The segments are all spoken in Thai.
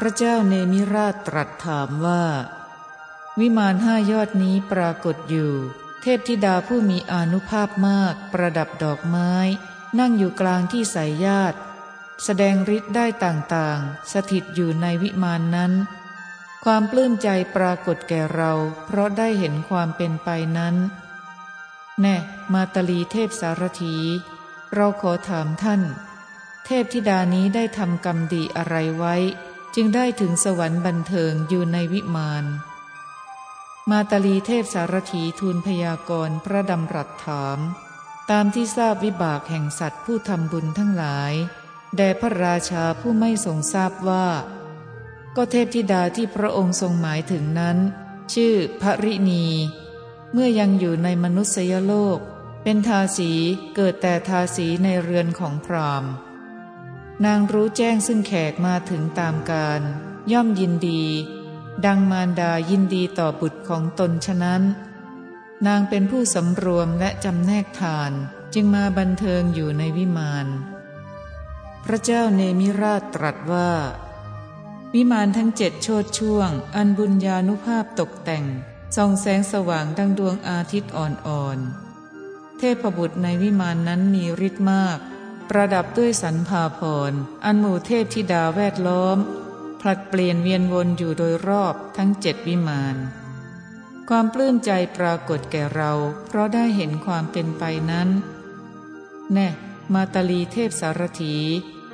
พระเจ้าเนมิราชตรัสถามว่า วิมานห้ายอดนี้ปรากฏอยู่ เทพธิดาผู้มีอนุภาพมากประดับดอกไม้ นั่งอยู่กลางที่สายญาติ แสดงฤทธิ์ได้ต่างๆ สถิตอยู่ในวิมานนั้น ความปลื้มใจปรากฏแก่เรา เพราะได้เห็นความเป็นไปนั้น แน่ มาตลีเทพสารถี เราขอถามท่าน เทพธิดานี้ได้ทำกรรมดีอะไรไว้ จึงได้ถึงสวรรค์บันเทิงอยู่ในวิมาน มาตาลีเทพสารถีทูลพยากรณ์พระดำรัสถาม ตามที่ทราบวิบากแห่งสัตว์ผู้ทำบุญทั้งหลาย แด่พระราชาผู้ไม่ทรงทราบว่า ก็เทพธิดาที่พระองค์ทรงหมายถึงนั้น ชื่อพระริณี เมื่อยังอยู่ในมนุษยโลก เป็นทาสีเกิดแต่ทาสีในเรือนของพราหมณ์ นางรู้แจ้งซึ่งแขกมาถึงตามการ ย่อมยินดี ดังมารดายินดีต่อบุตรของตนฉะนั้น นางเป็นผู้สำรวมและจำแนกทานจึงมาบันเทิงอยู่ในวิมาน พระเจ้าเนมิราชตรัสว่า วิมานทั้งเจ็ดโชดช่วง อันบุญญานุภาพตกแต่งส่องแสงสว่างดังดวงอาทิตย์อ่อนๆเทพบุตรในวิมานนั้นมีฤทธิ์มาก ประดับด้วยสันพาพรอันหมู่เทพธิดาแวดล้อม ผลัดเปลี่ยนเวียนวนอยู่โดยรอบทั้งเจ็ดวิมานความปลื้มใจปรากฏแก่เรา เพราะได้เห็นความเป็นไปนั้น แน่มาตาลีเทพสารถี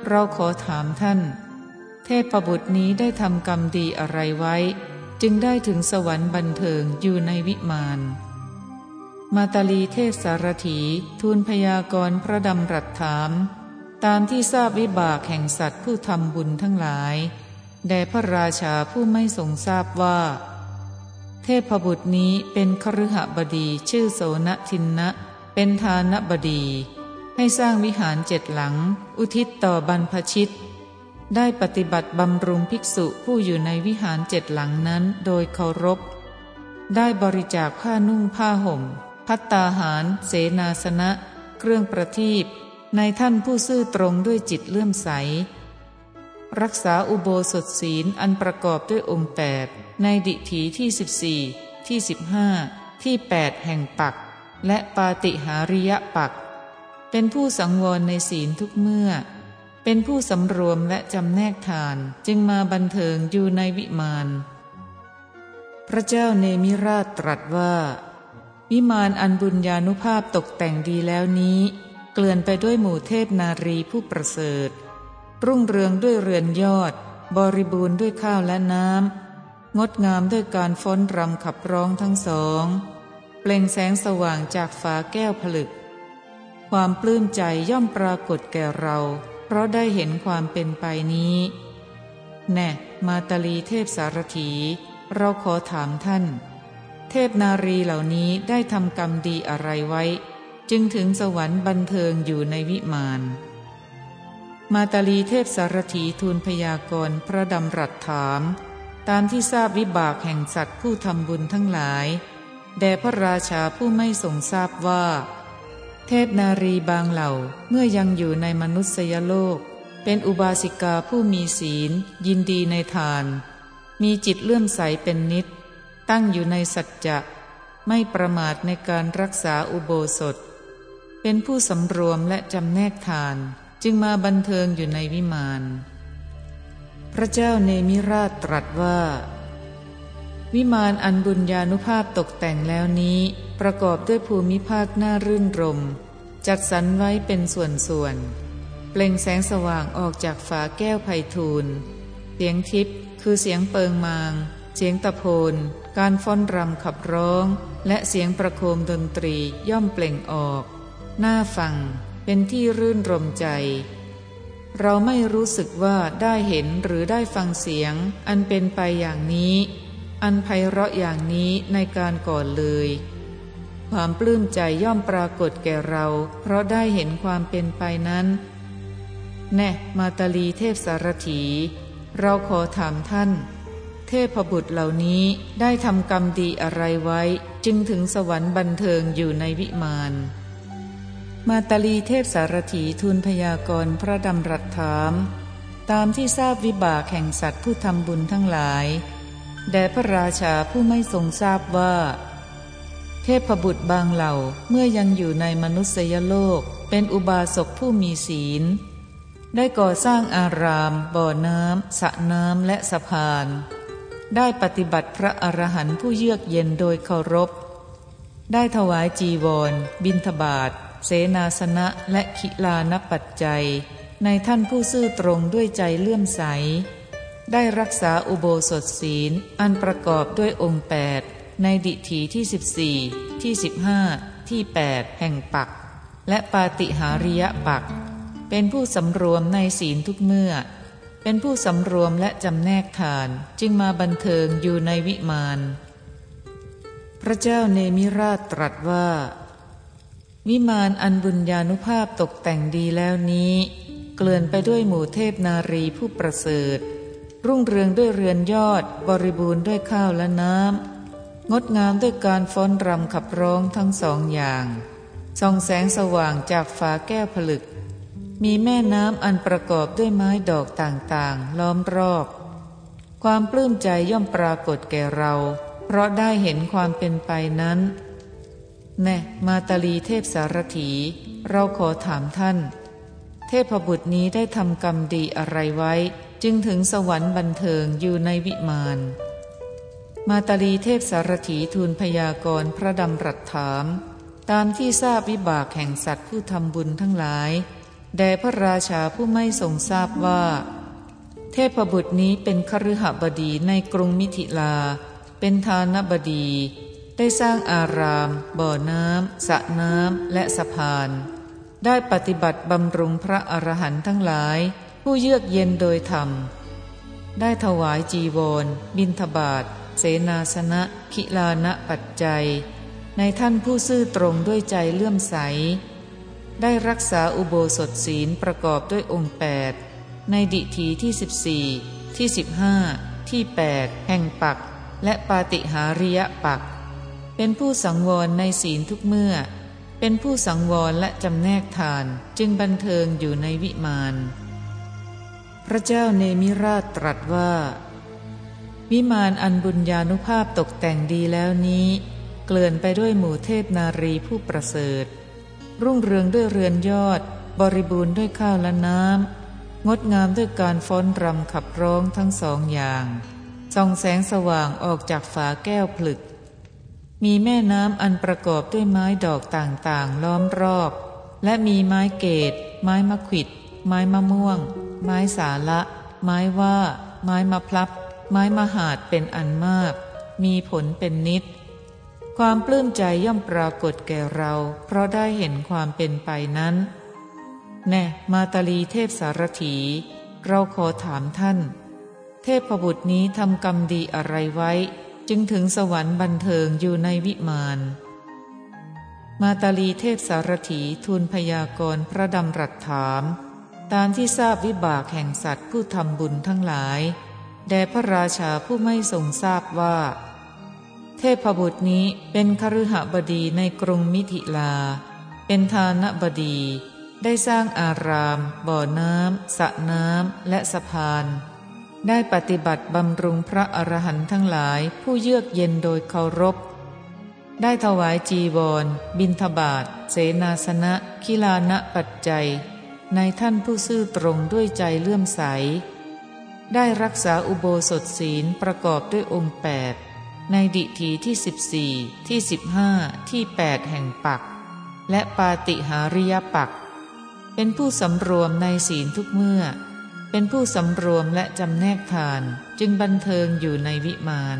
เราขอถามท่าน เทพประบุตรนี้ได้ทำกรรมดีอะไรไว้ จึงได้ถึงสวรรค์บันเทิงอยู่ในวิมาน มาตาลีเทพสารถีทูลพยากรณ์พระดำรัสถาม ตามที่ทราบวิบากแห่งสัตว์ผู้ทำบุญทั้งหลายแด่พระราชาผู้ไม่ทรงทราบว่า เทพบุตรนี้เป็นคฤหบดีชื่อโสนทินนะเป็นทานบดี ให้สร้างวิหารเจ็ดหลัง อุทิศต่อบรรพชิต ได้ปฏิบัติบำรุงภิกษุผู้อยู่ในวิหารเจ็ดหลังนั้นโดยเคารพ ได้บริจาคผ้านุ่งผ้าห่ม พัตตาหาร เสนาสนะ เครื่องประทีปในท่านผู้ซื่อตรงด้วยจิตเลื่อมใส รักษาอุโบสถศีลอันประกอบด้วยองค์แปดในดิถีที่สิบสี่ที่สิบห้าที่แปดแห่งปัก และปาติหาริยปัก เป็นผู้สังวรในศีลทุกเมื่อ เป็นผู้สำรวมและจำแนกทานจึงมาบันเทิงอยู่ในวิมานพระเจ้าเนมิราชตรัสว่า วิมานอันบุญญานุภาพตกแต่งดีแล้วนี้ เกลื่อนไปด้วยหมู่เทพนารีผู้ประเสริฐ รุ่งเรืองด้วยเรือนยอด บริบูรณ์ด้วยข้าวและน้ำงดงามด้วยการฟ้อนรำขับร้องทั้งสอง เปล่งแสงสว่างจากฝาแก้วผลึก ความปลื้มใจย่อมปรากฏแก่เรา เพราะได้เห็นความเป็นไปนี้ แน่ มาตาลีเทพสารถี เราขอถามท่าน เทพนารีเหล่านี้ได้ทำกรรมดีอะไรไว้ จึงถึงสวรรค์บันเทิงอยู่ในวิมาน มาตาลีเทพสารถีทูลพยากรณ์พระดำรัสถาม ตามที่ทราบวิบากแห่งสัตว์ผู้ทำบุญทั้งหลายแด่พระราชาผู้ไม่ทรงทราบว่า เทพนารีบางเหล่าเมื่อยังอยู่ในมนุษยโลก เป็นอุบาสิกาผู้มีศีล ยินดีในทาน มีจิตเลื่อมใสเป็นนิด ตั้งอยู่ในสัจจะไม่ประมาทในการรักษาอุโบสถ เป็นผู้สำรวมและจำแนกทานจึงมาบันเทิงอยู่ในวิมานพระเจ้าเนมิราชตรัสว่า วิมานอันบุญญานุภาพตกแต่งแล้วนี้ ประกอบด้วยภูมิภาคน่ารื่นรม จัดสรรไว้เป็นส่วนๆเปล่งแสงสว่างออกจากฝาแก้วไพทูลเสียงทิพย์คือเสียงเปิงมาง เสียงตะโพน การฟ้อนรำขับร้อง และเสียงประโคมดนตรีย่อมเปล่งออกหน้าฟังเป็นที่รื่นรมใจ เราไม่รู้สึกว่าได้เห็นหรือได้ฟังเสียง อันเป็นไปอย่างนี้ อันไพเราะอย่างนี้ในการก่อนเลย ความปลื้มใจย่อมปรากฏแก่เรา เพราะได้เห็นความเป็นไปนั้น แน่ มาตาลีเทพสารถี เราขอถามท่าน เทพบุตรเหล่านี้ได้ทำกรรมดีอะไรไว้ จึงถึงสวรรค์บันเทิงอยู่ในวิมาน มาตาลีเทพสารถีทูลพยากรณ์พระดำรัสถาม ตามที่ทราบวิบากแห่งสัตว์ผู้ทำบุญทั้งหลายแด่พระราชาผู้ไม่ทรงทราบว่า เทพบุตรบางเหล่าเมื่อยังอยู่ในมนุษยโลก เป็นอุบาสกผู้มีศีล ได้ก่อสร้างอาราม บ่อน้ำสระน้ำและสะพาน ได้ปฏิบัติพระอรหันต์ผู้เยือกเย็นโดยเคารพ ได้ถวายจีวร บิณฑบาต เสนาสนะและขิลานปัจจัย ในท่านผู้ซื่อตรงด้วยใจเลื่อมใส ได้รักษาอุโบสถศีล อันประกอบด้วยองค์แปดในดิถีที่ 14 ที่ 15 ที่ 8 แห่งปัก และปาติหาริยปัก เป็นผู้สำรวมในศีลทุกเมื่อ เป็นผู้สำรวมและจำแนกทานจึงมาบันเทิงอยู่ในวิมาน พระเจ้าเนมิราชตรัสว่า วิมานอันบุญญาณุภาพตกแต่งดีแล้วนี้ เกลื่อนไปด้วยหมู่เทพนารีผู้ประเสริฐ รุ่งเรืองด้วยเรือนยอด บริบูรณ์ด้วยข้าวและน้ำงดงามด้วยการฟ้อนรำขับร้องทั้งสองอย่างส่องแสงสว่างจากฝาแก้วผลึก มีแม่น้ำอันประกอบด้วยไม้ดอกต่างๆ ล้อมรอบ ความปลื้มใจย่อมปรากฏแก่เรา เพราะได้เห็นความเป็นไปนั้น แน่ มาตาลีเทพสารถี เราขอถามท่าน เทพบุตรนี้ได้ทำกรรมดีอะไรไว้ จึงถึงสวรรค์บันเทิงอยู่ในวิมานมาตาลีเทพสารถีทูลพยากรณ์พระดำรัสถาม ตามที่ทราบวิบากแห่งสัตว์ผู้ทำบุญทั้งหลาย แด่พระราชาผู้ไม่ทรงทราบว่า เทพบุตรนี้เป็นคฤหบดีในกรุงมิถิลา เป็นทานบดี ได้สร้างอาราม บ่อน้ำสระน้ำและสะพาน ได้ปฏิบัติบำรุงพระอรหันต์ทั้งหลาย ผู้เยือกเย็นโดยธรรม ได้ถวายจีวร บินทบาทเสนาสนะคิลานะปัจจัย ในท่านผู้ซื่อตรงด้วยใจเลื่อมใส ได้รักษาอุโบสถศีลประกอบด้วยองค์แปดในดิถีที่ 14 ที่ 15 ที่ 8 แห่งปัก และปาติหาริยปัก เป็นผู้สังวรในศีลทุกเมื่อ เป็นผู้สังวรและจำแนกทานจึงบันเทิงอยู่ในวิมาน พระเจ้าเนมิราชตรัสว่า วิมานอันบุญญาณุภาพตกแต่งดีแล้วนี้ เกลื่อนไปด้วยหมู่เทพนารีผู้ประเสริฐ รุ่งเรืองด้วยเรือนยอด บริบูรณ์ด้วยข้าวและน้ำ งดงามด้วยการฟ้อนรำขับร้องทั้งสองอย่างส่องแสงสว่างออกจากฝาแก้วผลึก มีแม่น้ำอันประกอบด้วยไม้ดอกต่างๆ ล้อมรอบ และมีไม้เกตไม้มะขิด ไม้มะม่วง ไม้สาละ ไม้ว่า ไม้มะพลับ ไม้มหาดเป็นอันมาก มีผลเป็นนิด ความปลื้มใจย่อมปรากฏแก่เรา เพราะได้เห็นความเป็นไปนั้น แน่มาตาลีเทพสารถี เราขอถามท่าน เทพบุตรนี้ทำกรรมดีอะไรไว้ จึงถึงสวรรค์บันเทิงอยู่ในวิมานมาตาลีเทพสารถีทูลพยากรณ์พระดำรัสถาม ตามที่ทราบวิบากแห่งสัตว์ผู้ทำบุญทั้งหลายแด่พระราชาผู้ไม่ทรงทราบว่า เทพบุตรนี้เป็นคฤหบดีในกรุงมิถิลา เป็นทานบดี ได้สร้างอาราม บ่อน้ำสระน้ำและสะพาน ได้ปฏิบัติบำรุงพระอรหันต์ทั้งหลายผู้เยือกเย็นโดยเคารพ ได้ถวายจีวร บินทบาทเสนาสนะคิลานะปัจจัย ในท่านผู้ซื่อตรงด้วยใจเลื่อมใส ได้รักษาอุโบสถศีลประกอบด้วยองค์แปด ในดิถีที่สิบสี่ที่สิบห้าที่แปดแห่งปัก และปาติหาริยปัก เป็นผู้สำรวมในศีลทุกเมื่อ เป็นผู้สำรวมและจำแนกทานจึงบันเทิงอยู่ในวิมาน